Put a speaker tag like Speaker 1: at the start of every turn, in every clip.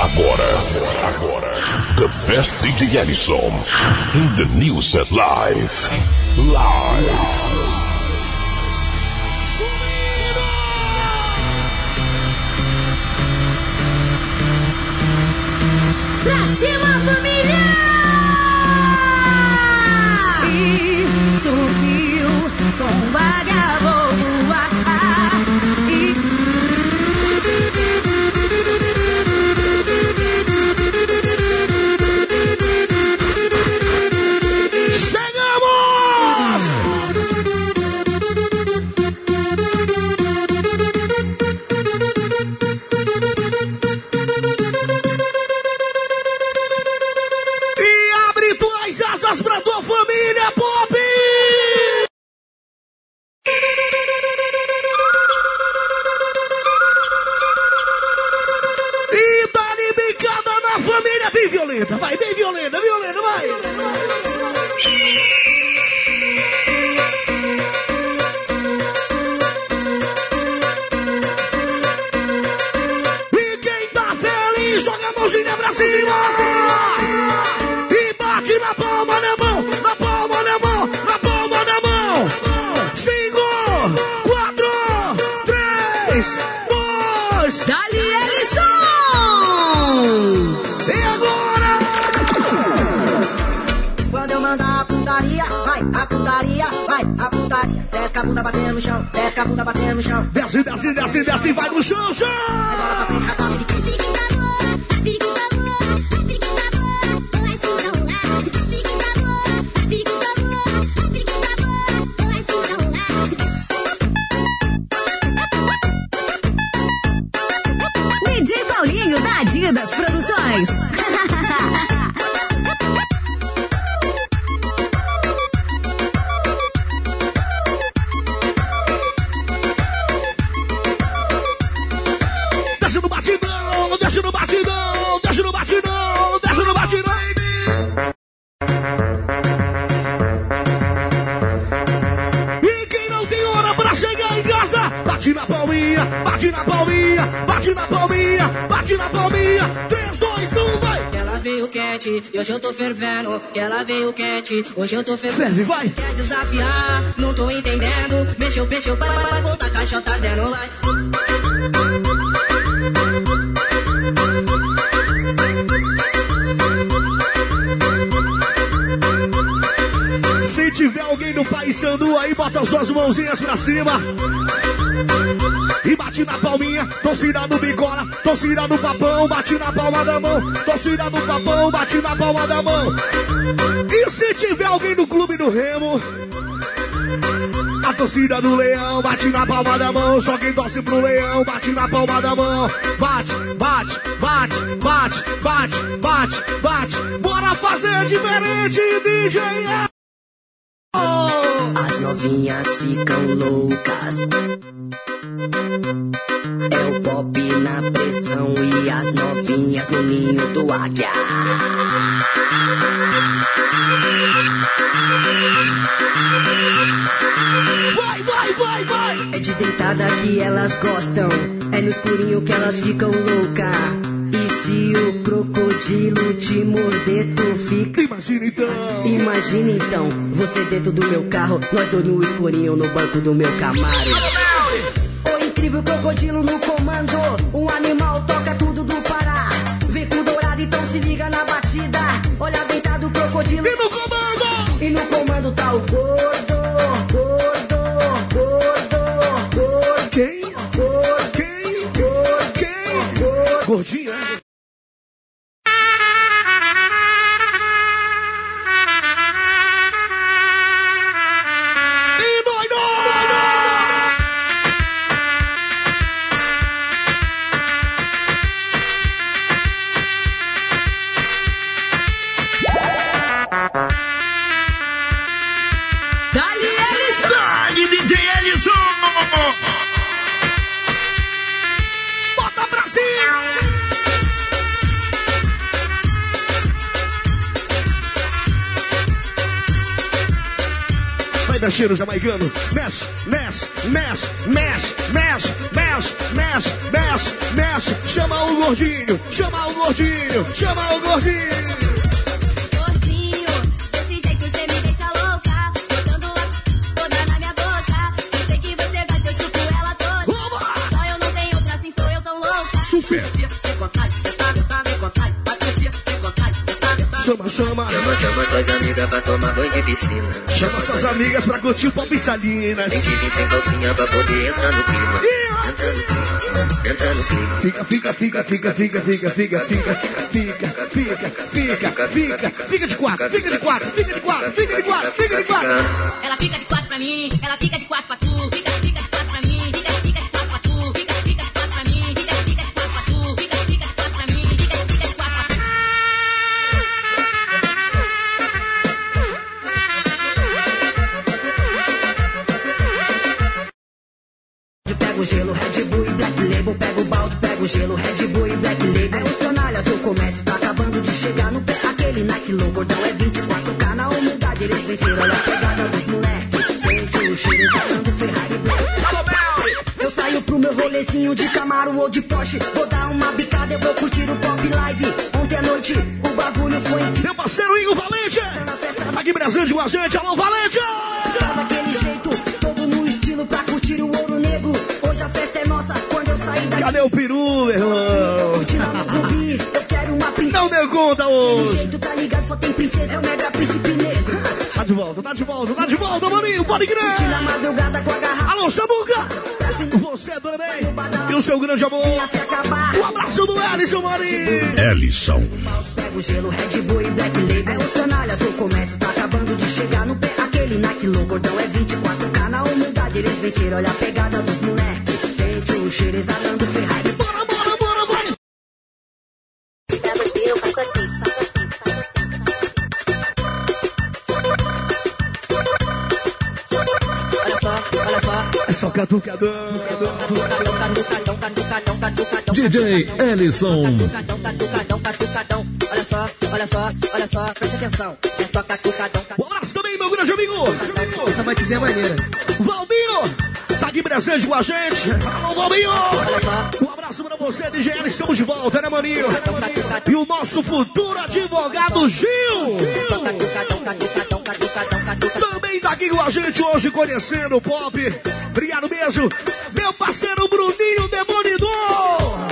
Speaker 1: Agora, agora, the best DJ Ellison in the new set live. Live.
Speaker 2: Pra cima, família!
Speaker 3: E subiu com vagabundo.
Speaker 4: Dois,
Speaker 2: Dali Ellison!
Speaker 4: e agora?
Speaker 3: quando eu mandar a putaria, vai, a putaria, vai, a putaria. Desce com a bunda batendo no chão, desce com a bunda batendo no chão.
Speaker 4: Desce, desce, desce, desce, vai no chão, chão!
Speaker 3: Bola pra frente, rapaz, de
Speaker 2: DJ
Speaker 3: hoje eu tô fervendo. Ela veio quente, hoje eu tô fervendo.
Speaker 4: Ferve, vai!
Speaker 3: Quer desafiar, não tô entendendo. Mexeu, mexeu, vai, vai, vai, voltar, caixa tá dando lá.
Speaker 4: Se tiver alguém no País Sandu aí, bota as suas mãozinhas pra cima. E bate na palminha, torcida do bicola, torcida do papão, bate na palma da mão, torcida do papão, bate na palma da mão. E se tiver alguém do clube do Remo, a torcida do leão bate na palma da mão, só quem torce pro leão bate na palma da mão. Bate, bate, bate, bate, bate, bate, bate. Bora fazer diferente, DJ!
Speaker 3: As novinhas ficam loucas. É o pop na pressão e as novinhas no ninho do águia.
Speaker 4: Vai, vai, vai, vai!
Speaker 3: É de deitada que elas gostam, é no escurinho que elas ficam loucas. E se o crocodilo te morder, tu fica.
Speaker 4: Imagina então!
Speaker 3: Imagina então, você dentro do meu carro, nós dois no escurinho no banco do meu Camaro. O incrível crocodilo no comando, um animal toca tudo do Pará. Vem com dourado, então se liga na batida. Olha deitado o crocodilo.
Speaker 4: E no comando!
Speaker 3: E no comando tá o gordo, gordo, gordo, gordo.
Speaker 4: Quem?
Speaker 3: Gordo,
Speaker 4: Quem?
Speaker 3: gordo,
Speaker 4: Quem?
Speaker 3: gordo.
Speaker 4: Mexendo, jamaicano. Mexe, mexe, mexe, mexe, mexe, mexe, mexe, mexe, mexe. Chama o gordinho, chama o gordinho, chama o. Gordinho, Chama, chama.
Speaker 5: Chama, chama suas amigas pra tomar banho de piscina.
Speaker 4: Chama suas amigas pra curtir o Pop Salinas.
Speaker 5: Tem que vir sem calcinha pra poder entrar no clima. Entra no clima, entra no clima.
Speaker 4: Fica, fica, fica, fica, fica, fica, fica, fica, fica, fica, fica, fica, fica de quatro, fica de quatro, fica de quatro, fica de quatro, fica de quatro.
Speaker 6: Ela fica de quatro pra mim, ela fica de quatro pra tu. Fica,
Speaker 3: rolezinho de Camaro ou de Porsche. Vou dar uma bicada, eu vou curtir o Pop Live. Ontem à noite, o bagulho foi.
Speaker 4: Meu parceiro Igor Valente. Aqui presente com a gente. Alô, Valente.
Speaker 3: Tá daquele jeito, todo no estilo pra curtir o ouro negro. Hoje a festa é nossa, quando eu sair daqui.
Speaker 4: Cadê o peru, meu irmão? Não deu conta hoje.
Speaker 3: jeito, tá ligado? Só tem princesa, é o mega príncipe negro.
Speaker 4: Tá de volta, tá de volta, tá de volta, maninho. Pode crer.
Speaker 3: na madrugada com a garrafa.
Speaker 4: Alô,
Speaker 3: final
Speaker 4: Você também. E o seu grande amor. Um abraço do Ellison, maninho.
Speaker 1: Ellison.
Speaker 3: Pega o gelo, Red Bull e Black Label. É os canalhas, o comércio tá acabando de chegar no pé. Aquele Nike low, gordão é 24K na humildade. Eles venceram, olha a pegada dos moleque. Sente o cheiro exalando Ferrari.
Speaker 7: Só.
Speaker 4: Catucadão.
Speaker 1: DJ Ellison.
Speaker 7: Catucadão, catucadão, catucadão. Olha só, olha só, olha só, presta atenção. É só catucadão,
Speaker 4: Um abraço também, meu grande amigo.
Speaker 7: Essa batidinha é maneira.
Speaker 4: Valbinho. Tá aqui presente com a gente. Alô, Valbinho. Um abraço pra você, DGL. Estamos de volta, né, maninho? E o nosso futuro advogado Gil.
Speaker 7: Só
Speaker 4: Também tá aqui com a gente hoje, conhecendo o pop. Obrigado mesmo. Meu parceiro Bruninho Demolidor.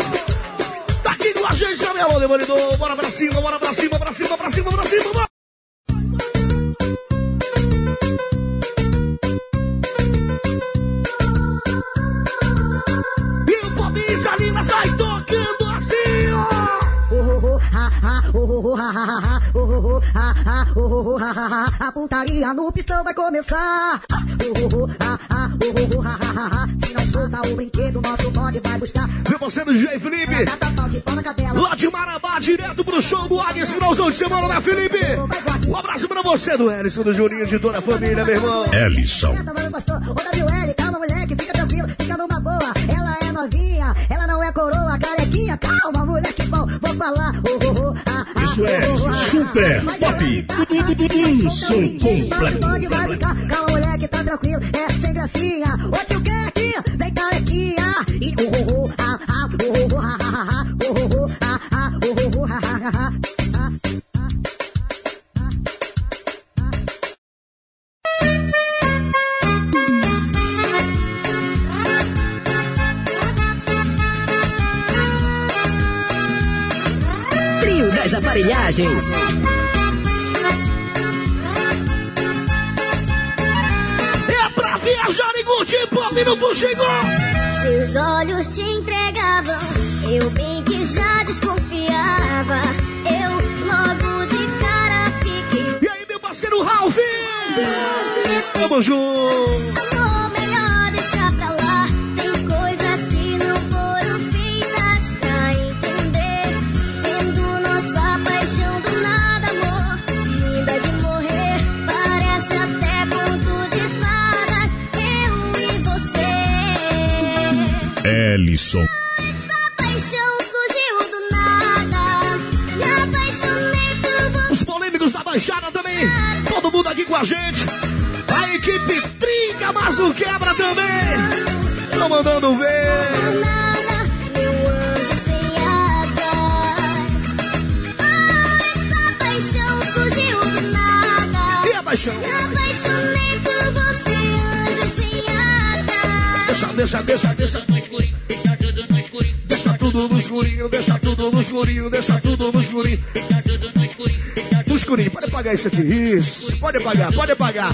Speaker 4: Tá aqui com a gente também, Demolidor. Bora pra cima, bora pra cima, pra cima, pra cima, pra cima. Bora. oh, ha, ha, ha, oh, oh,
Speaker 3: a pontaria no pistão vai começar. Oh, oh, se não solta o brinquedo, nosso bode vai buscar.
Speaker 4: Viu você no Jay Felipe, lá de Marabá, direto pro show do Águia, esse finalzão de semana, né, Felipe? Um abraço pra você do Ellison, do Juninho, de toda a família, meu irmão.
Speaker 1: Ellison.
Speaker 3: Calma, moleque, fica tranquilo, fica numa boa. Ela é novinha, ela não é coroa, carequinha. Calma, moleque, bom, vou falar. Oh, oh, oh.
Speaker 1: Isso é super pop.
Speaker 3: Isso
Speaker 1: é completo.
Speaker 3: Pode varicar com a mulher tá tranquilo, é sem gracinha. Assim, ah. Ô tio aqui? vem carequinha. E o ho ho, ha ha, o ho ho, ha ha ha, o ho ho, ha ha, ho ho, ha
Speaker 8: ha ha. Aparelhagens.
Speaker 4: É pra viajar e curtir pop no Tu chegou.
Speaker 6: Seus olhos te entregavam, eu bem que já desconfiava. Eu logo de cara fiquei.
Speaker 4: E aí, meu parceiro Ralph?
Speaker 6: Desculpa,
Speaker 4: Tamo junto.
Speaker 6: Você.
Speaker 4: Os polêmicos da Baixada também. Todo mundo aqui com a gente. A equipe trinca, mas não quebra também. Tô mandando ver.
Speaker 6: Paixão
Speaker 4: Deixa, deixa, deixa, deixa.
Speaker 9: No escurinho, deixa tudo no escurinho,
Speaker 4: Deixa tudo no escurinho, deixa tudo no escurinho, deixa tudo no escurinho.
Speaker 9: deixa tudo no escurinho,
Speaker 4: No escurinho, pode apagar isso aqui. Isso, pode apagar, pode apagar.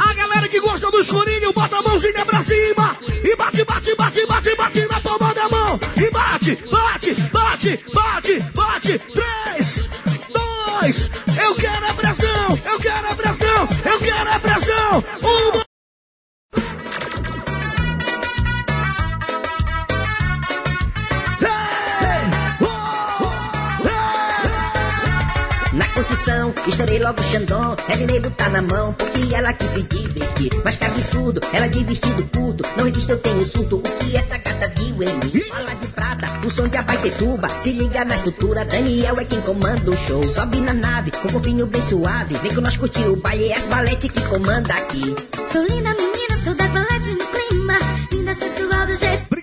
Speaker 4: A galera que gosta do escurinho, bota a mãozinha pra cima. E bate, bate, bate, bate, bate na palma da mão. E bate, bate, bate, bate, bate. Três, dois. Eu quero a pressão, eu quero a pressão, eu quero a pressão. Uma.
Speaker 8: Estourei logo o Xandão. Ela botar na mão, porque ela quis se divertir. Mas que absurdo, ela de vestido curto. Não resiste, eu tenho surto. O que essa gata viu em mim? Fala de prata, o som de Abaitetuba. Se liga na estrutura, Daniel é quem comanda o show. Sobe na nave, com o corpinho bem suave. Vem com nós curtir o baile, é as balete que comanda aqui.
Speaker 6: Sou linda menina, sou da balete no clima. Linda, sensual do jeito.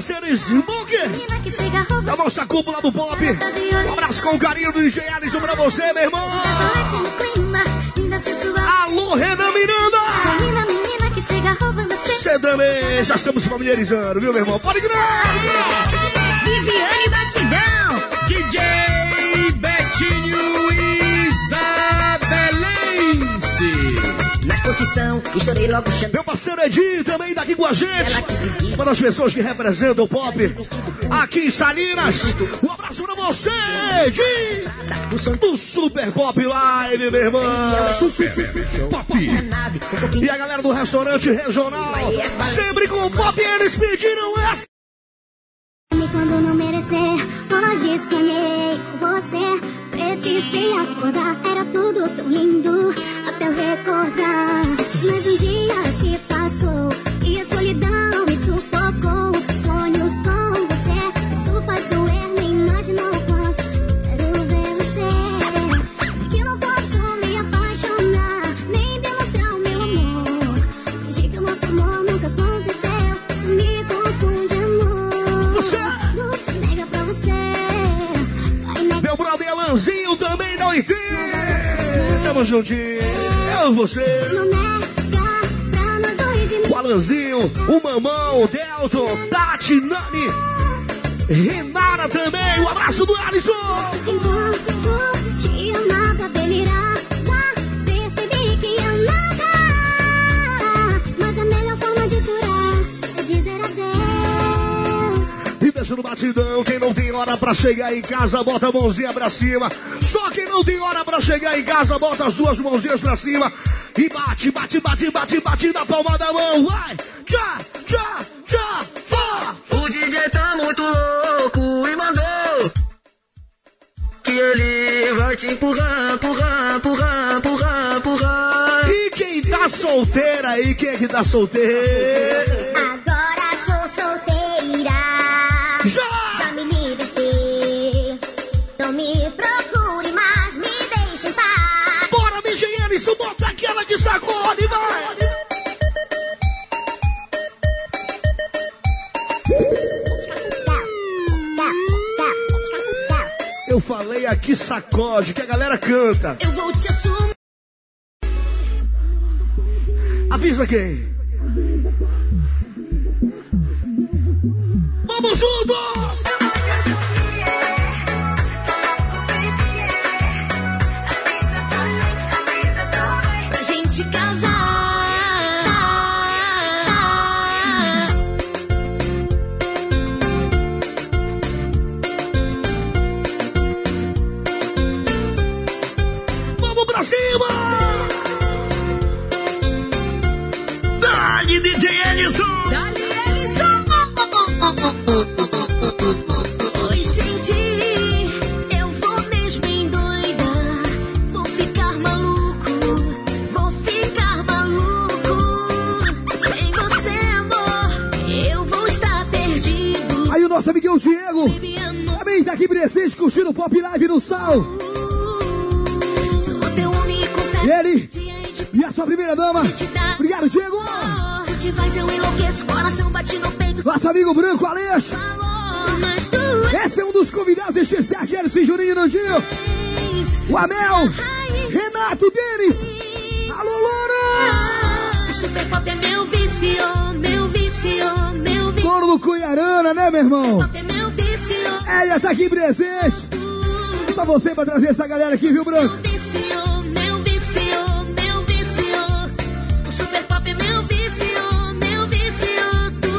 Speaker 4: Obrigado, meu parceiro Smoker.
Speaker 6: Menina que chega
Speaker 4: Da nossa cúpula do pop. Um abraço com carinho do DJ Alisson pra você, meu irmão. Alô, Renan Miranda.
Speaker 6: você.
Speaker 4: Também. Já estamos familiarizando, viu, meu irmão? Pode crer.
Speaker 2: Viviane Batidão.
Speaker 8: Estourei logo o.
Speaker 4: Meu parceiro Edinho também tá aqui com a gente. Uma das pessoas que representam o pop aqui em Salinas. Um abraço pra você, Edinho.
Speaker 8: O som
Speaker 4: Do Super Pop Live, meu irmão.
Speaker 1: Pop.
Speaker 8: o corpinho
Speaker 4: E a galera do restaurante regional. Sempre com o pop, eles pediram essa.
Speaker 6: Quando não merecer, hoje sonhei com você. Precisei acordar, era tudo tão lindo até eu recordar. Mas um dia se passou e a solidão
Speaker 4: Tamo juntinho. Eu você. O Alanzinho, o Mamão, o Delton, Tati, Nani, Renara também. Um abraço do Alisson. E deixa no batidão. Quem não tem hora pra chegar em casa, bota a mãozinha pra cima. Só quem não tem hora pra chegar em casa, bota as duas mãozinhas pra cima. E bate, bate, bate, bate, bate na palma da mão. Vai! Tchá, tchá, tchá, tchá.
Speaker 7: O DJ tá muito louco e mandou que ele vai te empurrar, empurrar, empurrar, empurrar, empurrar.
Speaker 4: E quem tá solteira aí, quem é que tá solteiro?
Speaker 6: Solteira.
Speaker 4: Já!
Speaker 6: Já me libertei. Não me procure mais, me deixe em paz.
Speaker 4: Bora, DJ Ellison, bota aquela que sacode, vai! Eu falei aqui sacode, que a galera canta.
Speaker 2: Eu vou te assumir.
Speaker 4: Avisa quem? Vamos juntos! Tá aqui presente, curtindo o Pop Live no Sal. E ele? E a sua primeira dama. Obrigado, Diego. Nosso amigo branco,
Speaker 2: tu
Speaker 4: Esse é um dos convidados especiais, Gerson Juninho e Nandinho. O Amel. Renato Denis. Alô, Loura.
Speaker 2: Super pop é meu vício, meu vício, meu vício.
Speaker 4: Coro do Cunharana, né, meu irmão? Ela tá aqui presente. Só você pra trazer essa galera aqui, viu, Branco?
Speaker 2: Meu vício, meu vício, meu vício. O super pop é meu vício, meu vício. Tu.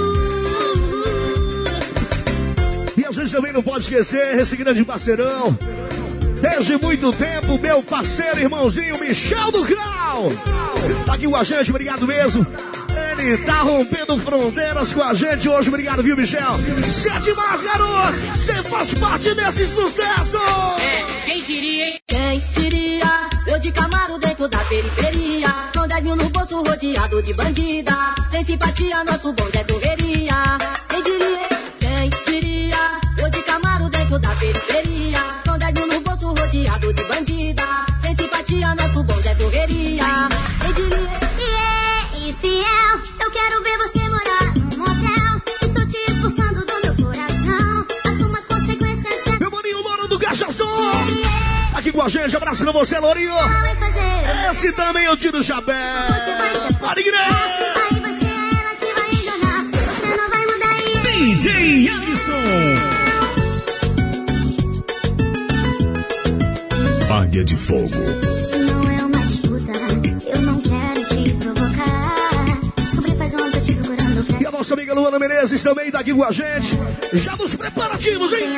Speaker 4: E a gente também não pode esquecer esse grande parceirão. Desde muito tempo, meu parceiro, irmãozinho Michel do Grau. Tá aqui com a gente, obrigado mesmo. Ele tá rompendo fronteiras com a gente hoje, obrigado, viu, Michel? Você é demais, garoto! Você faz parte desse sucesso!
Speaker 9: Quem diria, hein?
Speaker 3: Quem diria? Eu de Camaro dentro da periferia. Com 10 mil no bolso rodeado de bandida. Sem simpatia, nosso bonde é correria. com
Speaker 4: a gente. Abraço pra você, Lourinho. Esse também é eu tiro o chapéu.
Speaker 1: Alegria!
Speaker 6: DJ Alisson. Águia de Fogo.
Speaker 4: Nossa amiga Luana Menezes também tá aqui com a gente. Já nos preparativos, hein?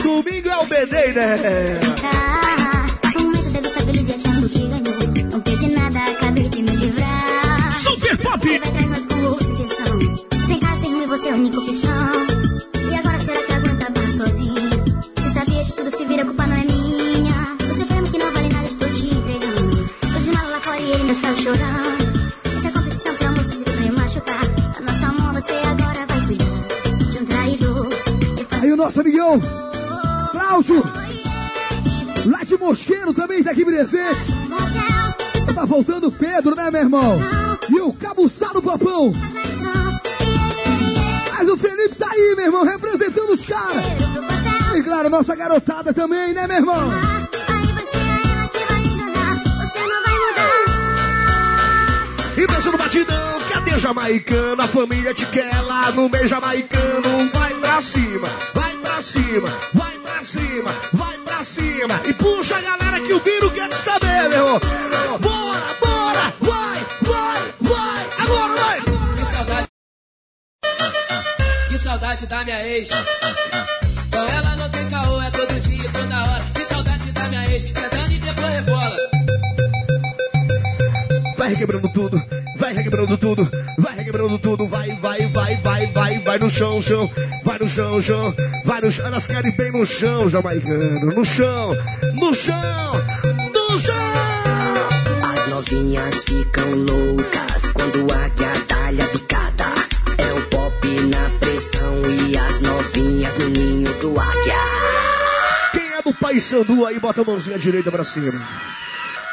Speaker 4: Domingo é o BD, né?
Speaker 1: Cá. Momento devo estabilizar achando que ganhou. Não perdi nada, acabei de me livrar.
Speaker 6: Super Pop.
Speaker 1: Sem casa, sem ruim, você é a única opção. E agora será que aguenta barra sozinho? Você sabia de tudo, se vira, a culpa não é minha. Você prêmio que não vale nada, estou te entregando. Fiz de mala lá fora e ele ainda saiu chorando.
Speaker 4: O nosso amigão, Cláudio, lá de Mosqueiro também tá aqui presente. Tá faltando Pedro, né, meu irmão? E o Cabuçado Papão. Mas o Felipe tá aí, meu irmão, representando os caras. E claro, nossa garotada também, né, meu irmão? E dança no batidão, cadê jamaicano? A família te quer lá no meio jamaicano. Vai pra cima, vai pra cima, vai pra cima, vai pra cima. E puxa a galera que o Biro quer te saber, meu irmão. Bora, bora, vai, vai, vai. Agora vai.
Speaker 10: Que saudade. Que saudade da minha ex. Com ela não tem caô, é todo dia e toda hora. Que saudade da minha ex. Sentando e depois rebola.
Speaker 4: Vai requebrando tudo, vai requebrando tudo, vai requebrando tudo, vai, vai, vai, vai, vai, vai no chão, chão, vai no chão, chão, vai no chão, elas querem bem no chão, jamaicano, no chão, no chão, no chão.
Speaker 3: As novinhas ficam loucas quando a guiadalha picada. É o pop na pressão e as novinhas no ninho do águia.
Speaker 4: Quem é do Pai Sandu aí, bota a mãozinha direita pra cima.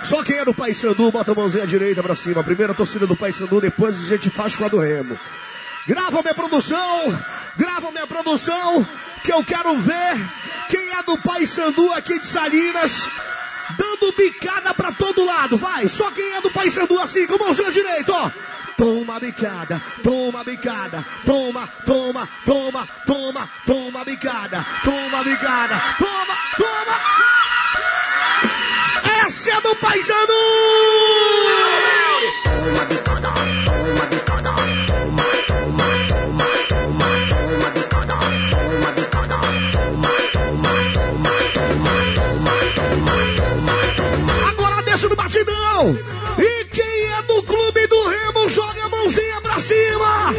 Speaker 4: Só quem é do Pai Sandu, bota a mãozinha direita pra cima. Primeiro a torcida do Pai Sandu, depois a gente faz com a do Remo. Grava minha produção, grava minha produção, que eu quero ver quem é do Pai Sandu aqui de Salinas, dando bicada pra todo lado, vai. Só quem é do Pai Sandu assim, com a mãozinha direita, ó. Toma bicada, toma bicada, toma, toma, toma, toma, toma bicada, toma bicada, toma, toma. Essa é do Paysandu!
Speaker 3: Toma bicada, toma bicada, toma, toma, toma, toma, toma bicada, toma bicada, toma, toma, toma, toma, toma, toma, toma, toma.
Speaker 4: Agora deixa no batidão! E quem é do clube do Remo, joga a mãozinha pra cima!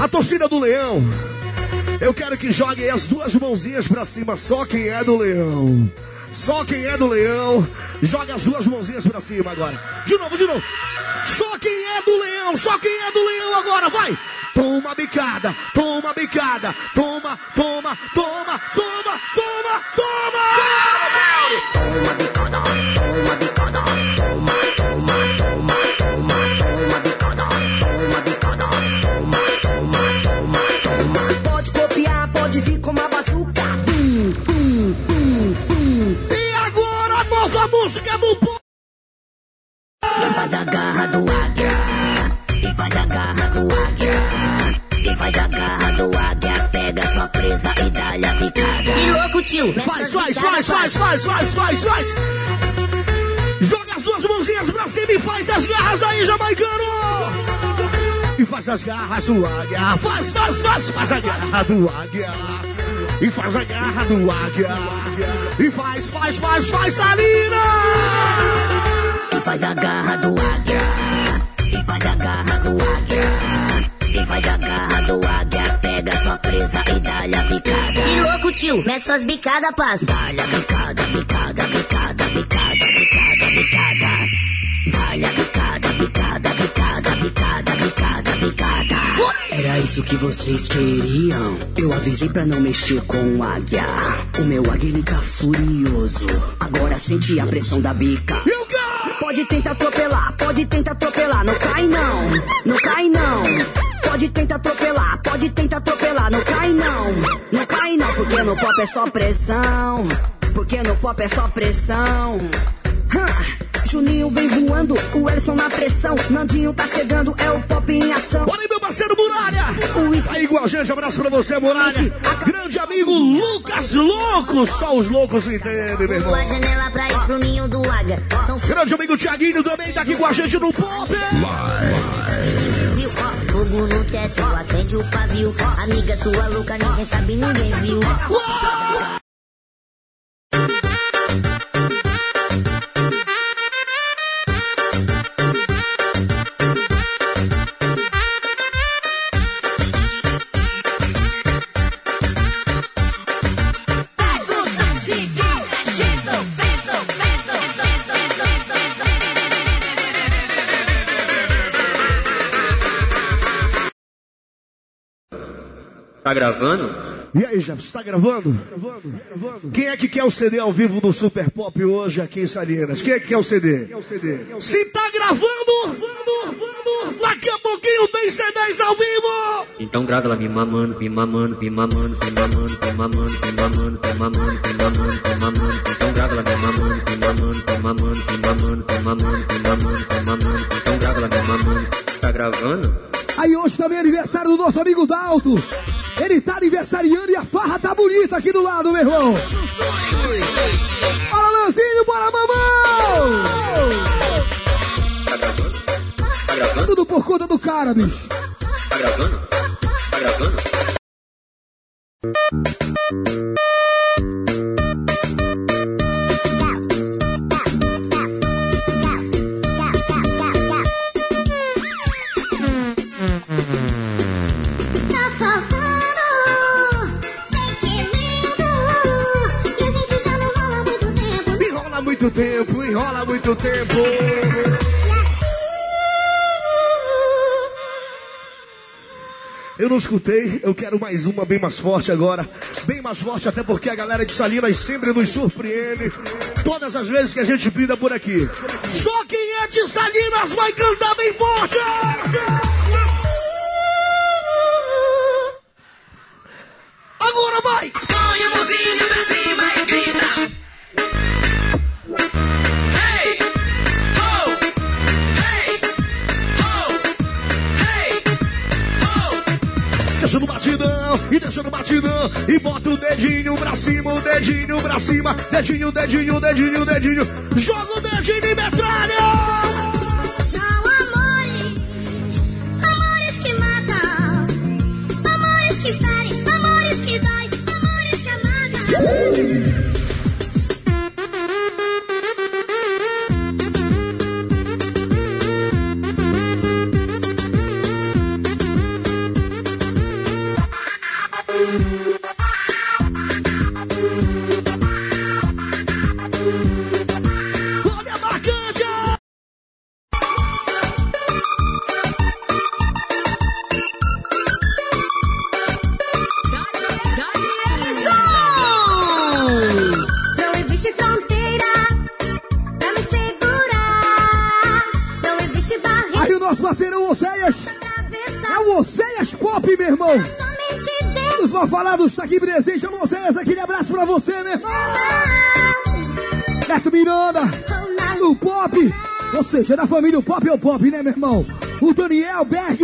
Speaker 4: A torcida do Leão. Eu quero que jogue as duas mãozinhas pra cima, só quem é do Leão. Só quem é do Leão, joga as duas mãozinhas pra cima agora. De novo, de novo. Só quem é do Leão, só quem é do Leão agora, vai! Toma bicada, toma bicada, toma, toma, toma, toma, toma, toma!
Speaker 3: Toma bicada, toma bicada, toma,
Speaker 11: faz a garra do águia. e faz a garra do águia. e faz a garra do águia. Pega sua presa e dá-lhe a picada. Que louco,
Speaker 8: tio.
Speaker 4: Faz, faz, faz, faz, faz, faz, faz, faz. Joga as duas mãozinhas pra cima e faz as garras aí, jamaicano e faz as garras do águia. Faz, faz, faz, faz a garra do águia. E faz a garra do águia. E faz, faz, faz, faz, Salina!
Speaker 8: E faz a garra do águia. E faz a garra do águia. E faz a garra do águia. Pega sua presa e dá-lhe a bicada. Que louco, tio. Mete suas bicadas, passa. Dá-lhe a bicada, bicada, bicada, bicada, bicada, bicada. Dá-lhe a bicada, bicada, bicada, bicada, bicada, bicada.
Speaker 3: Era isso que vocês queriam. Eu avisei pra não mexer com o águia. O meu águia ele tá furioso. Agora sente a pressão da bica.
Speaker 4: E o cara?
Speaker 3: Pode tentar atropelar, pode tentar atropelar. Não cai não, não cai não. Pode tentar atropelar, pode tentar atropelar. Não cai não, não cai não. Porque no pop é só pressão. Porque no pop é só pressão. Hã. Juninho vem voando, o Elson na pressão. Nandinho tá chegando, é o pop em ação.
Speaker 4: Olha aí, meu parceiro Muralha.
Speaker 3: O Is-
Speaker 4: Aí, igual gente, abraço pra você, Muralha. Grande amigo Lucas Louco. Só os loucos entendem, meu irmão.
Speaker 8: Pula a janela pra ir pro ninho do águia. Então
Speaker 4: Grande amigo Tiaguinho também tá aqui com a gente no pop.
Speaker 8: fogo no teto, acende o pavio. Amiga sua louca, ninguém sabe, ninguém viu.
Speaker 5: Tá gravando?
Speaker 4: E aí, Jefferson, tá gravando? Quem é que quer o CD ao vivo do Super Pop hoje aqui em Salinas? Quem é que quer o CD? Se tá gravando, daqui a pouquinho tem CDs ao vivo!
Speaker 5: Então grava lá, me mamando, me mamando, me mamando, me mamando, me mamando, me mamando, me mamando, me mamando, me mamando. Então grava lá, me mamando, me mamando, me mamando, me mamando, me mamando, me mamando, me mamando. Então grava lá, me mamando. Tá gravando?
Speaker 12: Aí hoje também é aniversário do nosso amigo Dalto. Ele tá aniversariando e a farra tá bonita aqui do lado, meu irmão. Bora, Lanzinho, bora, mamão!
Speaker 5: Tá gravando? Tá gravando?
Speaker 12: Tudo por conta do cara, bicho.
Speaker 5: Tá gravando? Tá gravando?
Speaker 6: Tempo,
Speaker 4: enrola muito tempo. Eu não escutei, eu quero mais uma bem mais forte agora. Bem mais forte, até porque a galera de Salinas sempre nos surpreende. Todas as vezes que a gente pinda por aqui. Só quem é de Salinas vai cantar bem forte! Agora vai!
Speaker 10: Põe a mãozinha pra cima e grita.
Speaker 4: E deixa no batidão, e bota o dedinho pra cima, o dedinho pra cima, dedinho, dedinho, dedinho, dedinho, joga o dedinho e metralha!
Speaker 6: São amores Amores que matam Amores que ferem Amores que dói Amores que amagam
Speaker 12: são Oceias Pop, meu irmão. Os malfalados está aqui presente. Alô, Oceias, aquele abraço pra você, meu irmão. Neto Miranda, o Pop. Ou seja, da família o Pop é o Pop, né, meu irmão? O Daniel Berg,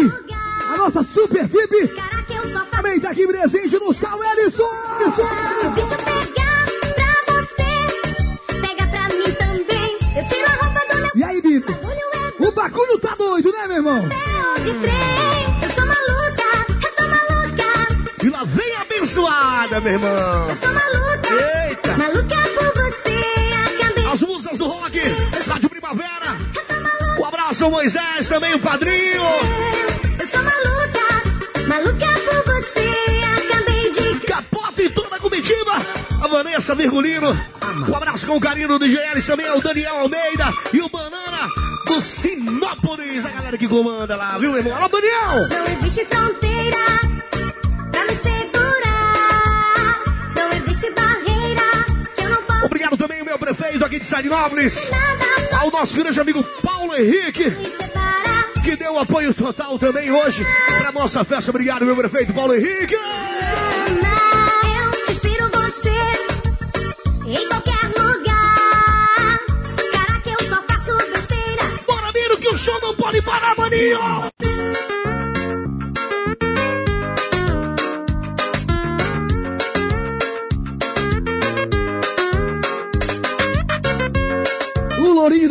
Speaker 12: a nossa super VIP. Também tá aqui presente no Sal Edson.
Speaker 6: Deixa E aí, Bito?
Speaker 12: O
Speaker 6: bagulho tá doido, né, meu irmão? Papel de trem.
Speaker 4: E lá vem abençoada, meu irmão.
Speaker 6: eu sou maluca.
Speaker 4: Eita!
Speaker 6: Maluca por você, acabei.
Speaker 4: As musas do rock, Rádio Primavera. Um abraço, Moisés, também o padrinho.
Speaker 6: Eu sou maluca, maluca por você, acabei de.
Speaker 4: Capota e toda a comitiva. A Vanessa Virgulino. Um abraço com carinho do DGL também, é o Daniel Almeida e o Banana do Sinópolis. A galera que comanda lá, viu, meu irmão? Alô, Daniel!
Speaker 6: Não existe fronteira
Speaker 4: Obrigado também, o meu prefeito aqui de Salinópolis. Ao nosso grande amigo Paulo Henrique. que deu apoio total também hoje pra nossa festa. Obrigado, meu prefeito Paulo Henrique.
Speaker 6: Eu inspiro você em qualquer lugar. Caraca, eu só faço besteira.
Speaker 4: Bora, Miro, que o show não pode parar, maninho!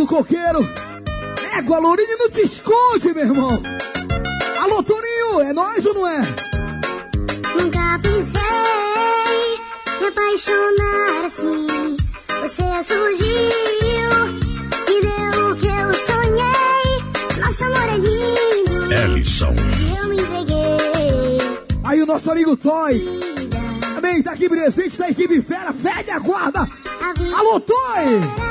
Speaker 12: Do Coqueiro. Égua, Lourinho, não te esconde, meu irmão. Alô, Torinho, é nós ou não é?
Speaker 6: Nunca pensei me apaixonar assim. Você surgiu e deu o que eu sonhei. Nosso amor é lindo.
Speaker 1: Ellison.
Speaker 6: Eu me entreguei.
Speaker 12: Aí o nosso amigo Toy. Também tá aqui presente da equipe Fera. Fede a guarda. Alô, Toy.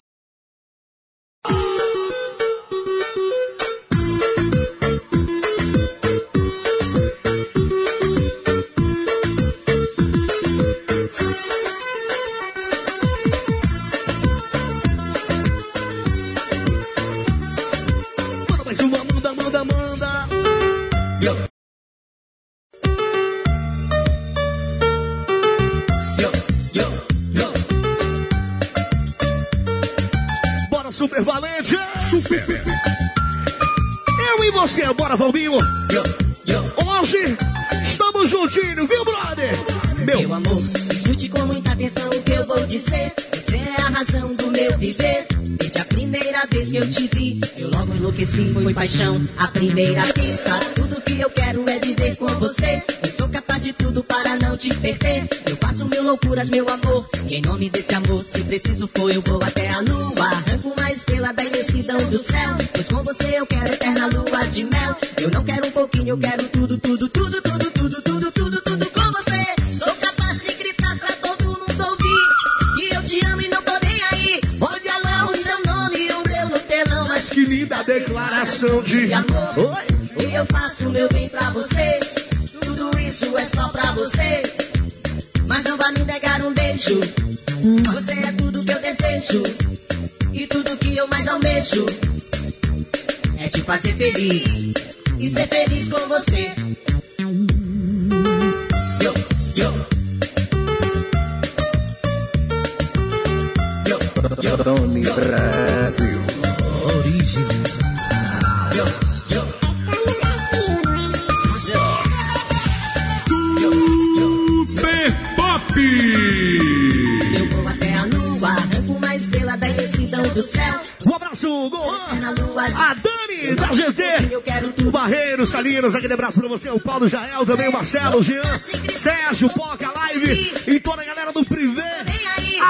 Speaker 4: bora, Valminho! Hoje estamos juntinhos, viu, brother?
Speaker 8: Meu
Speaker 4: Meu,
Speaker 8: amor, escute com muita atenção o que eu vou dizer. Você é a razão do meu viver. Desde a primeira vez que eu te vi, eu logo enlouqueci, foi paixão. A primeira vista, tudo que eu quero é viver com você. De tudo para não te perder. Eu faço mil loucuras, meu amor. E em nome desse amor, se preciso for, eu vou até a lua. Arranco uma estrela da imensidão do céu. Pois com você eu quero eterna lua de mel. Eu não quero um pouquinho, eu quero tudo, tudo, tudo, tudo, tudo, tudo, tudo, tudo com você. Sou capaz de gritar pra todo mundo ouvir. Que eu te amo e não tô nem aí. Pode alar o seu nome e o meu no telão. Mas
Speaker 4: que linda declaração de
Speaker 8: de amor.
Speaker 4: Oi?
Speaker 8: E eu faço o meu bem pra você. Isso é só pra você. Mas não vai me negar um beijo. Você é tudo que eu desejo. E tudo que eu mais almejo. É te fazer feliz. E ser feliz com você. Yo, yo. Yo, yo,
Speaker 5: Tony Brasil.
Speaker 8: yo, imensidão do céu.
Speaker 4: Um abraço, Gohan!
Speaker 8: De
Speaker 4: A Dani da GT!
Speaker 8: eu quero
Speaker 4: O. Barreiro, Salinas, aquele abraço pra você, o Paulo Jael, também o Marcelo, o Jean, Sérgio, Poca, Live e toda a galera do Privé.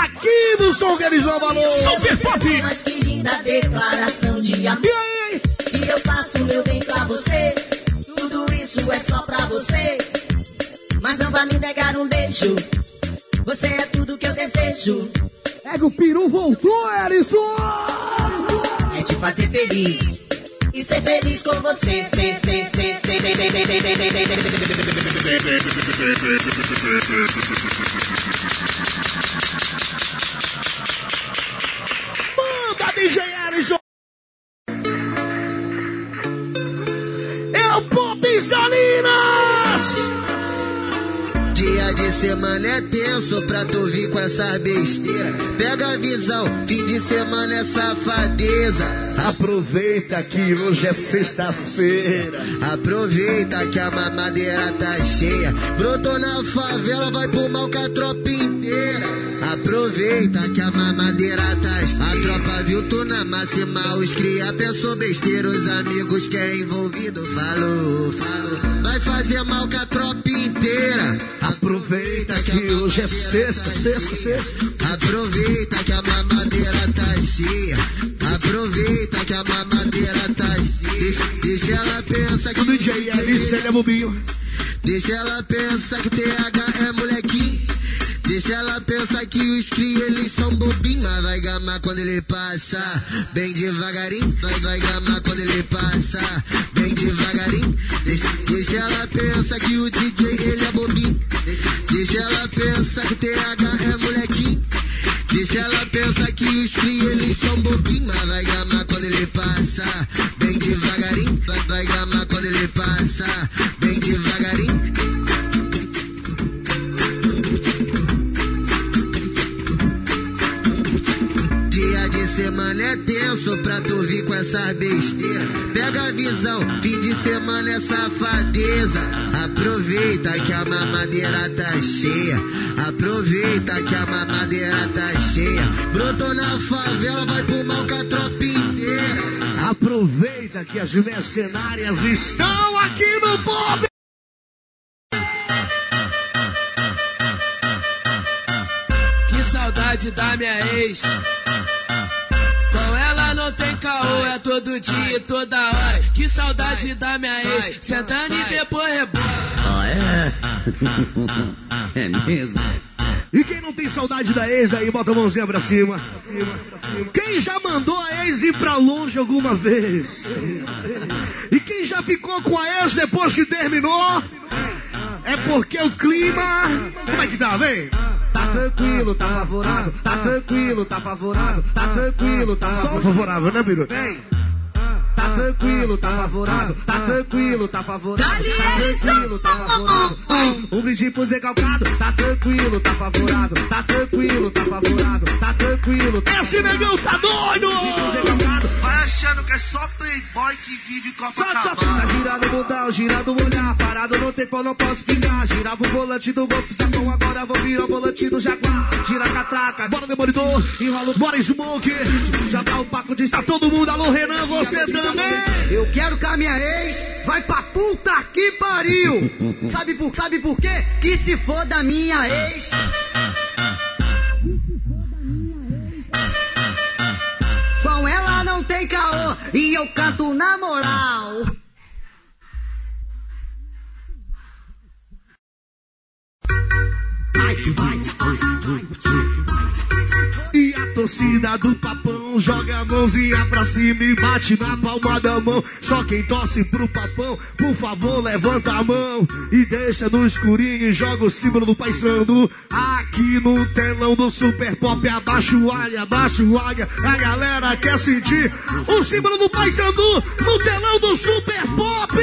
Speaker 4: Aqui no Som eles não valor.
Speaker 1: Super Pop.
Speaker 8: mas que linda declaração de amor.
Speaker 4: E aí?
Speaker 8: E eu faço meu bem pra você. Tudo isso é só pra você. Mas não vai me negar um beijo. Você é tudo que eu desejo.
Speaker 12: É que o peru voltou, Erickson!
Speaker 8: É te fazer feliz e ser feliz com você.
Speaker 4: Manda, DJ Erickson! Eu é vou pisar
Speaker 13: Dia de semana é tenso pra tu vir com essa besteira. Pega a visão, fim de semana é safadeza.
Speaker 4: Aproveita que hoje é sexta-feira.
Speaker 13: Aproveita que a mamadeira tá cheia. Brotou na favela, vai pro mal com a tropa inteira. Aproveita que a mamadeira tá cheia. A tropa viu tu na máxima, os cria pensou besteira. Os amigos que é envolvido falou, falou. Vai fazer mal com a tropa inteira.
Speaker 4: Aproveita que hoje é sexta, sexta, sexta.
Speaker 13: Aproveita que a mamadeira tá cheia. Aproveita que a mamadeira tá cheia. Deixa, deixa ela pensar que
Speaker 4: O DJ Alice, ele é bobinho.
Speaker 13: Deixa ela pensar que TH é molequinho. Deixa ela pensar que os cria eles são bobinhos. Mas vai gamar quando ele passa, bem devagarinho. Vai, vai gamar quando ele passa, bem devagarinho. Deixa, deixa ela pensar que o DJ TH é molequinho. Deixa ela pensar que os cria eles são bobinhos. Mas vai gamar quando ele passa, bem devagarinho. Vai, vai gamar quando ele passa, bem devagarinho. Dia de semana é tenso pra tu vir com essa besteira. Pega a visão, fim de semana é safadeza. Aproveita que a mamadeira tá cheia. Aproveita que a mamadeira tá cheia. Brotou na favela, vai pro mal com a tropa inteira.
Speaker 4: Aproveita que as mercenárias estão aqui no Bob.
Speaker 10: Que saudade da minha ex. Todo dia e toda hora. Que saudade da minha ex. Sentando e depois rebola.
Speaker 5: Ah, é? É mesmo?
Speaker 4: E quem não tem saudade da ex aí, bota a mãozinha pra cima. Quem já mandou a ex ir pra longe alguma vez? E quem já ficou com a ex depois que terminou? É porque o clima. Como é que tá, vem?
Speaker 12: Tá tranquilo, tá favorável, tá tranquilo, tá favorável, tá tranquilo, tá
Speaker 4: Tá favorável, né, Biru?
Speaker 12: Vem. Tá tranquilo, tá favorável, tá tranquilo, tá favorável.
Speaker 2: Dali
Speaker 12: tá
Speaker 2: eles
Speaker 12: tranquilo, tá favorável. Um brinde pro Zé Calcado, tá tranquilo, tá favorável, tá tranquilo, tá favorável, tá tranquilo, tá
Speaker 4: Esse negão tá doido!
Speaker 12: Zé Calcado.
Speaker 14: Vai achando que é só playboy que vive
Speaker 12: Tá
Speaker 14: Copacabana.
Speaker 12: girando o bundão, girando o olhar, parado no tempo, não posso pingar. Girava o volante do Golf Sapão, agora vou virar o volante do Jaguar. Gira a catraca,
Speaker 4: Bora, Demolidor!
Speaker 12: enrola o
Speaker 4: Bora, Smoke!
Speaker 12: já tá o paco de
Speaker 4: Tá todo mundo, alô, Renan, você também!
Speaker 3: Eu quero que a minha ex vai pra puta que pariu. Sabe por, sabe por quê? Que se for da minha ex. Com ela não tem caô e eu canto na moral.
Speaker 4: E a torcida do papão joga a mãozinha pra cima e bate na palma da mão. Só quem torce pro papão, por favor, levanta a mão e deixa no escurinho e joga o símbolo do Paysandu. Aqui no telão do Super Pop, abaixa o águia, abaixa o águia. A galera quer sentir o símbolo do Paysandu no telão do Super Pop.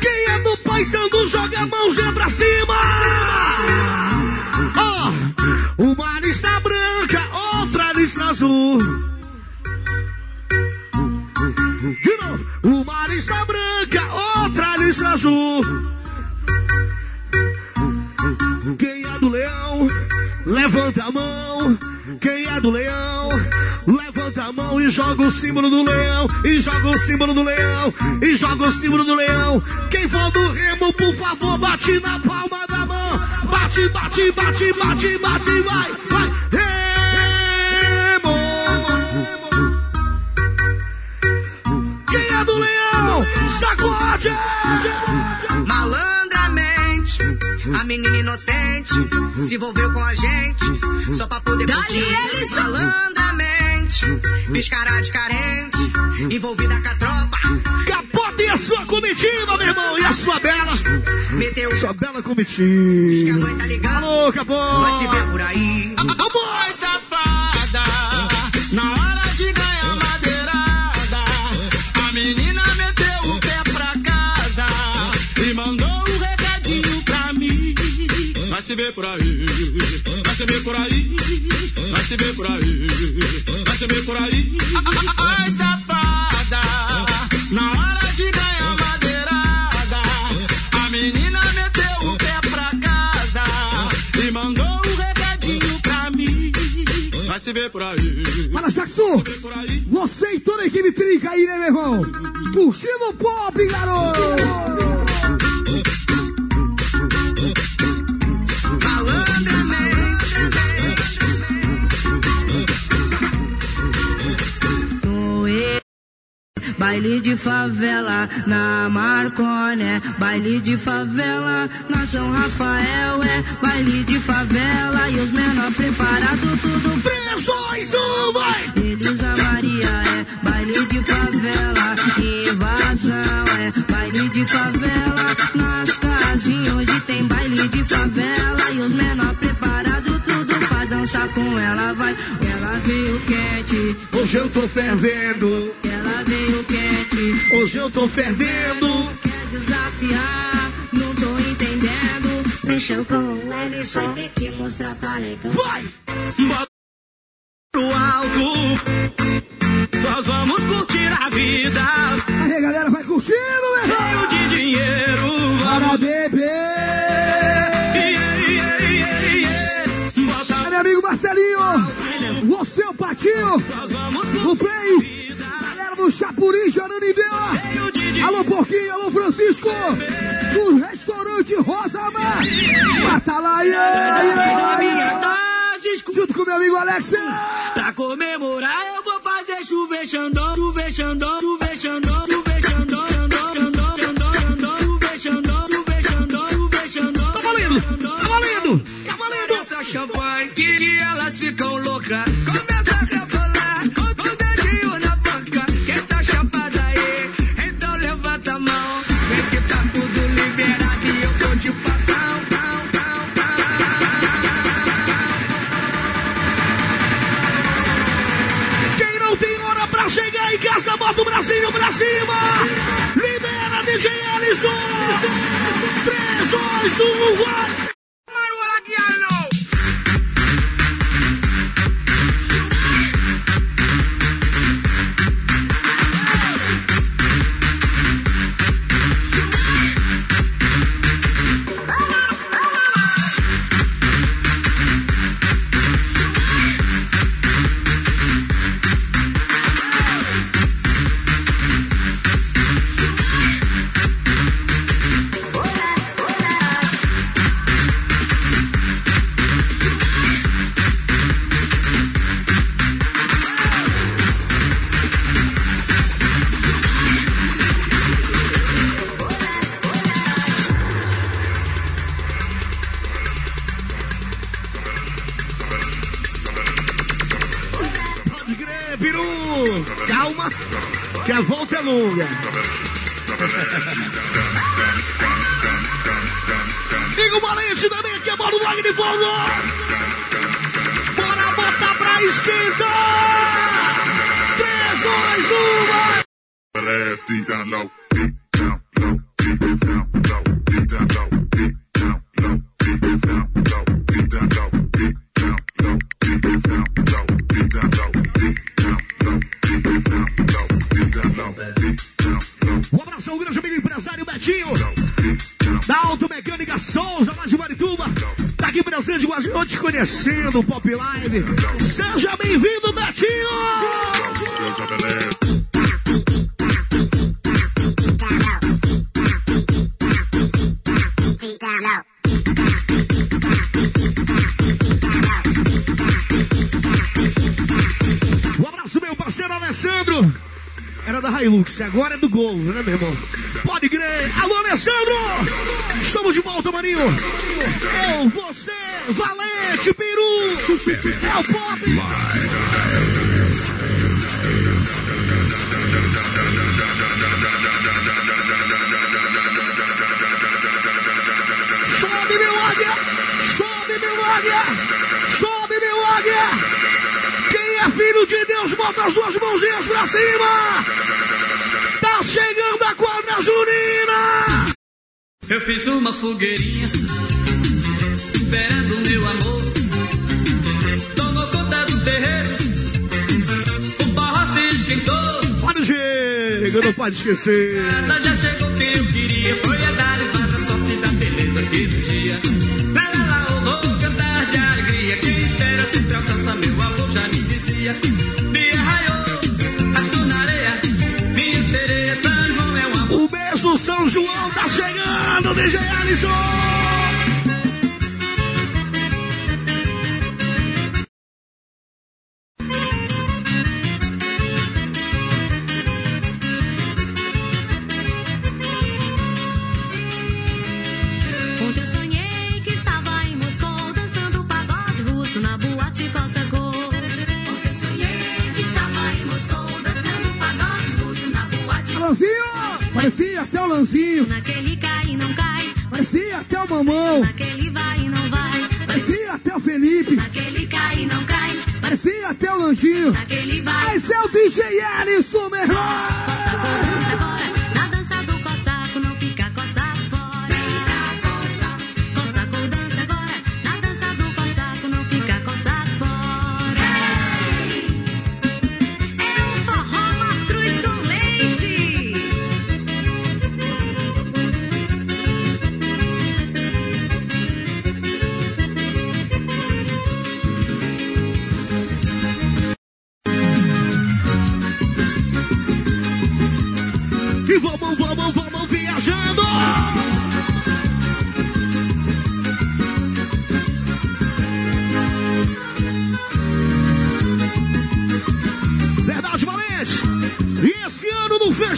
Speaker 4: Quem é do Paysandu joga a mãozinha pra cima. Uma lista branca, outra lista azul. De novo, uma lista branca, outra lista azul. Quem é do leão, levanta a mão. Quem é do leão, levanta a mão e joga o símbolo do leão. E joga o símbolo do leão. E joga o símbolo do leão. Quem for do remo, por favor, bate na palma da. Bate, bate, bate, bate, bate, vai, vai. Remo. Quem é do leão, sacode.
Speaker 15: Malandramente, a menina inocente se envolveu com a gente só pra poder
Speaker 2: Dali
Speaker 15: curtir. Malandramente, fiz cara de carente, envolvida com a tropa.
Speaker 4: Capota e a sua comitiva, meu irmão. E a sua bela.
Speaker 15: Meteu
Speaker 4: Sua bela
Speaker 15: que a
Speaker 4: comitiva.
Speaker 15: mãe tá ligando,
Speaker 4: Alô,
Speaker 15: vai se ver por aí.
Speaker 10: Vai safada, na hora de ganhar madeirada, a menina meteu o pé pra casa e mandou um recadinho pra mim.
Speaker 16: se ver por aí, vai se ver por aí, vai se ver por aí, vai se ver por aí. Ai, safada, na hora de ganhar Vai se ver por aí.
Speaker 12: Fala, Jackson! Você e toda a equipe trinca aí, né, meu irmão? Curtindo o pop, garoto!
Speaker 17: Baile de favela na Marcone, baile de favela na São Rafael, é. Baile de favela e os menor preparado tudo
Speaker 4: presos, um vai!
Speaker 17: Elisa Maria é. Baile de favela, invasão é. Baile de favela Hoje
Speaker 4: eu tô fervendo,
Speaker 17: ela veio quente.
Speaker 4: hoje eu tô fervendo.
Speaker 17: Quer desafiar, não tô entendendo. Mexeu com ele, só tem que mostrar talento.
Speaker 4: Vai!
Speaker 16: Pro alto, nós vamos curtir a vida.
Speaker 12: Aí, galera, vai curtindo, meu
Speaker 16: Cheio
Speaker 12: irmão!
Speaker 16: de dinheiro,
Speaker 12: Para
Speaker 16: vamos.
Speaker 12: beber! O Patinho! O Play! Galera do Chapuri,
Speaker 16: dinheiro.
Speaker 12: Alô, Porquinho! Alô, Francisco! Do restaurante Rosa Mar!
Speaker 16: Minha
Speaker 12: Atalaia!
Speaker 16: taça escura.
Speaker 12: Junto com meu amigo Alex!
Speaker 16: Pra comemorar eu vou fazer chover xandão, chover xandão, chover xandão, chover xandão, xandão, xandão, xandão, xandão, chover xandão, chover xandão, chover xandão.
Speaker 4: Tá valendo! Tá valendo!
Speaker 18: champanhe, que elas ficam loucas.
Speaker 4: Gente, te conhecendo Pop Live. Seja bem-vindo, Betinho! Alessandro. Era da Hilux, agora é do Gol, né, meu irmão? Pode crer. Alô, Alessandro! Estamos de volta, maninho. Eu, você, Valente, Peru. É o Pop. Sobe, meu águia! Sobe, meu águia! Sobe, meu águia! Quem é filho de Deus, bota as duas mãozinhas pra cima! Tá chegando a quadra junina!
Speaker 16: Eu fiz uma fogueirinha,
Speaker 8: esperando meu amor. Tomou conta do terreiro, o barro se esquentou.
Speaker 4: Olha, chega, não pode esquecer.
Speaker 8: Nada já chegou o que eu queria, foi a dar mas a sorte da beleza que surgia. Lá, lá, lá, eu vou cantar de alegria, quem espera sempre alcança meu amor, já me dizia. É
Speaker 4: o beijo São João tá chegando, DJ Alisson!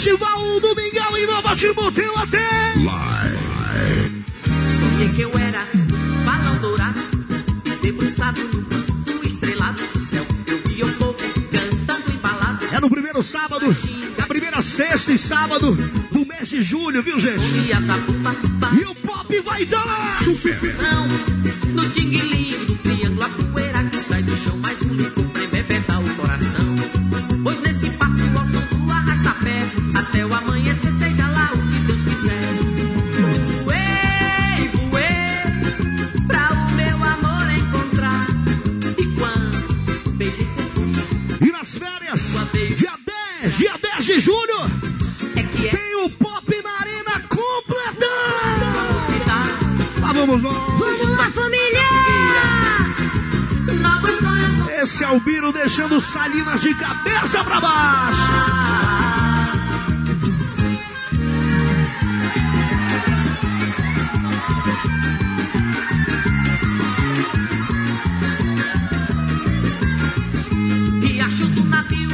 Speaker 4: Festival Domingão Inovativo Teuaté. Live.
Speaker 8: Sonhei que eu era balão dourado, debruçado, estrelado do céu. Eu vi o povo cantando embalado.
Speaker 4: É no primeiro sábado, na primeira sexta e sábado do mês de julho, viu, gente?
Speaker 8: E
Speaker 4: o pop vai dar!
Speaker 8: Super! No tingue-lingue do triângulo
Speaker 4: de julho
Speaker 8: é é.
Speaker 4: tem o Pop na Arena completando! Lá vamos lá.
Speaker 2: Vamos lá, família!
Speaker 4: Esse é o Biro deixando Salinas de cabeça pra baixo!
Speaker 8: E acho do navio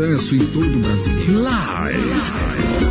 Speaker 19: sucesso em todo o Brasil.
Speaker 4: Live.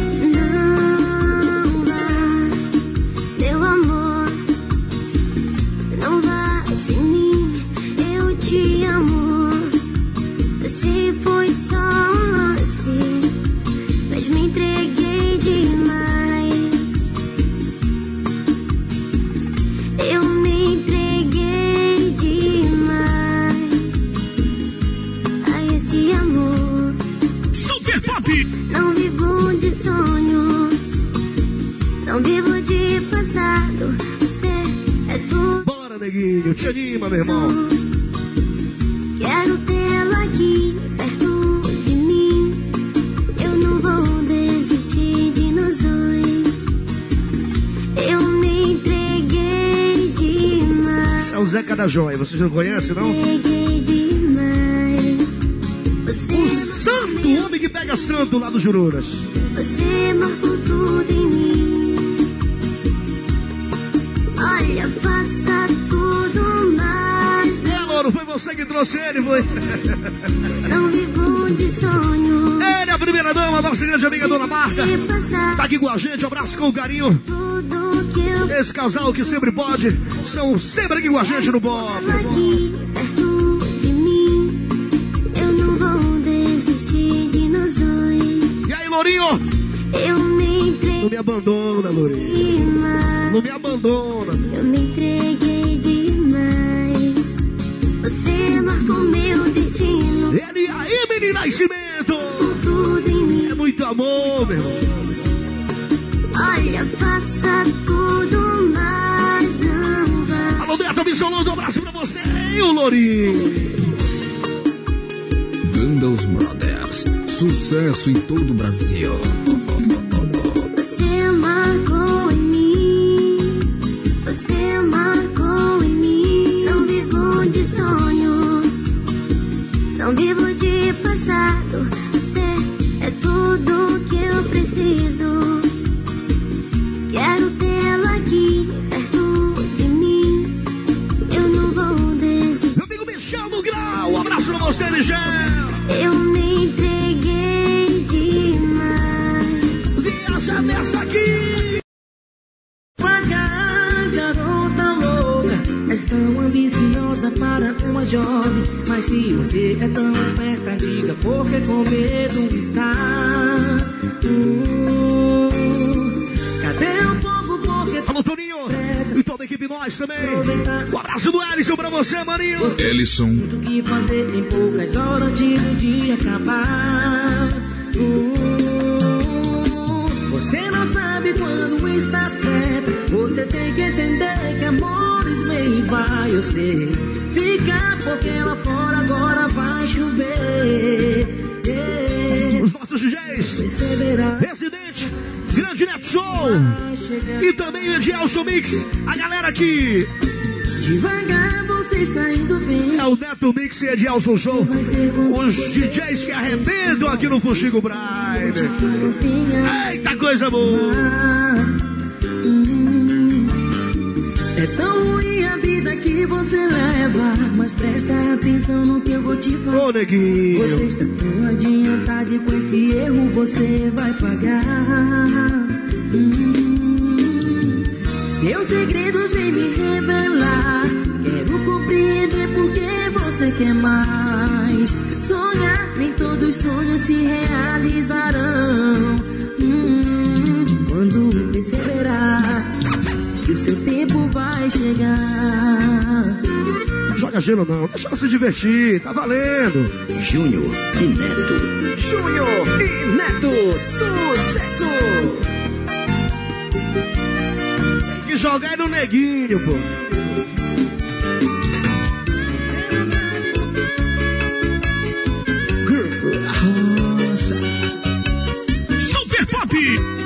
Speaker 4: senão. O santo homem que pega santo lá do Jururas.
Speaker 6: Você marcou tudo em mim. Olha, faça tudo mais.
Speaker 4: É, Loro, foi você que trouxe ele, foi.
Speaker 6: Não vivo de sonho.
Speaker 4: Ele, é a primeira dama, nossa grande amiga Dona Marta. Tá aqui com a gente, abraço com carinho. Esse casal que sempre pode, são sempre aqui com a gente no Bota. Lourinho?
Speaker 6: Eu me entreguei
Speaker 4: Não me abandona, Lourinho.
Speaker 6: demais.
Speaker 4: Não me abandona.
Speaker 6: Eu me entreguei demais. Você marcou meu destino.
Speaker 4: Ele aí, menino Nascimento.
Speaker 6: Tudo em mim.
Speaker 4: É muito amor, meu irmão.
Speaker 6: Olha, faça tudo, mas não vá.
Speaker 4: Alô, Neto Bissolando, um abraço pra você. E o Lourinho.
Speaker 19: Gandalf Brothers. Sucesso em todo o Brasil.
Speaker 17: Tão ambiciosa para uma jovem. Mas se você é tão esperta, diga por que com medo está. Hum, cadê o povo? Porque
Speaker 4: Alô, Toninho. E toda a equipe nós também. Um abraço do Ellison pra você, maninho.
Speaker 19: Ellison.
Speaker 17: o que fazer tem poucas horas antes do dia acabar. Hum, você não sabe quando está vai. Eu sei. Fica porque lá fora agora vai chover. Yeah.
Speaker 4: Os nossos DJs. Residente, Grande Neto Show. E também o Edielson Mix. A galera aqui.
Speaker 17: Devagar você está indo bem.
Speaker 4: É o Neto Mix e Edielson Show. Os DJs que arrebentam aqui no Fuxico Prime. Eita coisa boa.
Speaker 17: É tão leva, mas presta atenção no que eu vou te falar.
Speaker 4: Ô, neguinho.
Speaker 17: Você está tão adiantado e com esse erro você vai pagar. Hum, seus segredos vêm me revelar. Quero compreender por que você quer mais. Sonhar, nem todos os sonhos se realizarão. Hum, quando perceberá que o seu tempo vai chegar.
Speaker 4: Joga gelo não, deixa ela se divertir, tá valendo.
Speaker 20: Júnior e Neto.
Speaker 3: Júnior e Neto, sucesso!
Speaker 4: Tem que jogar no neguinho, pô.
Speaker 1: Super Pop!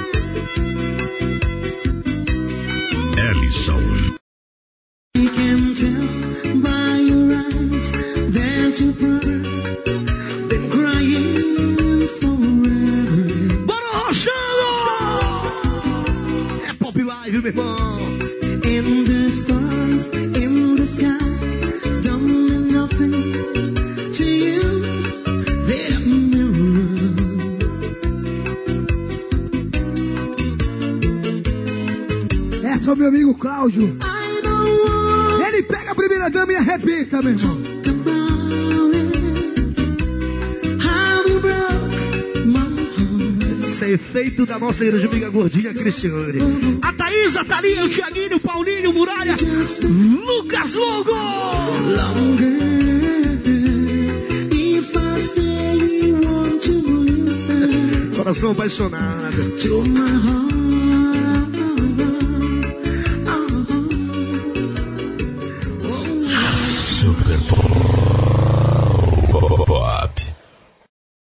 Speaker 21: The stars in the sky don't mean nothing to you. They're a mirror.
Speaker 12: Essa é o meu amigo Cláudio. Ele pega a primeira dama e arrebenta, meu irmão.
Speaker 4: É efeito da nossa amiga gordinha Cristiane. A Thaís, a Thalia, o Tiaguinho, o Paulinho, o Muralha, Lucas Longo! Coração apaixonado.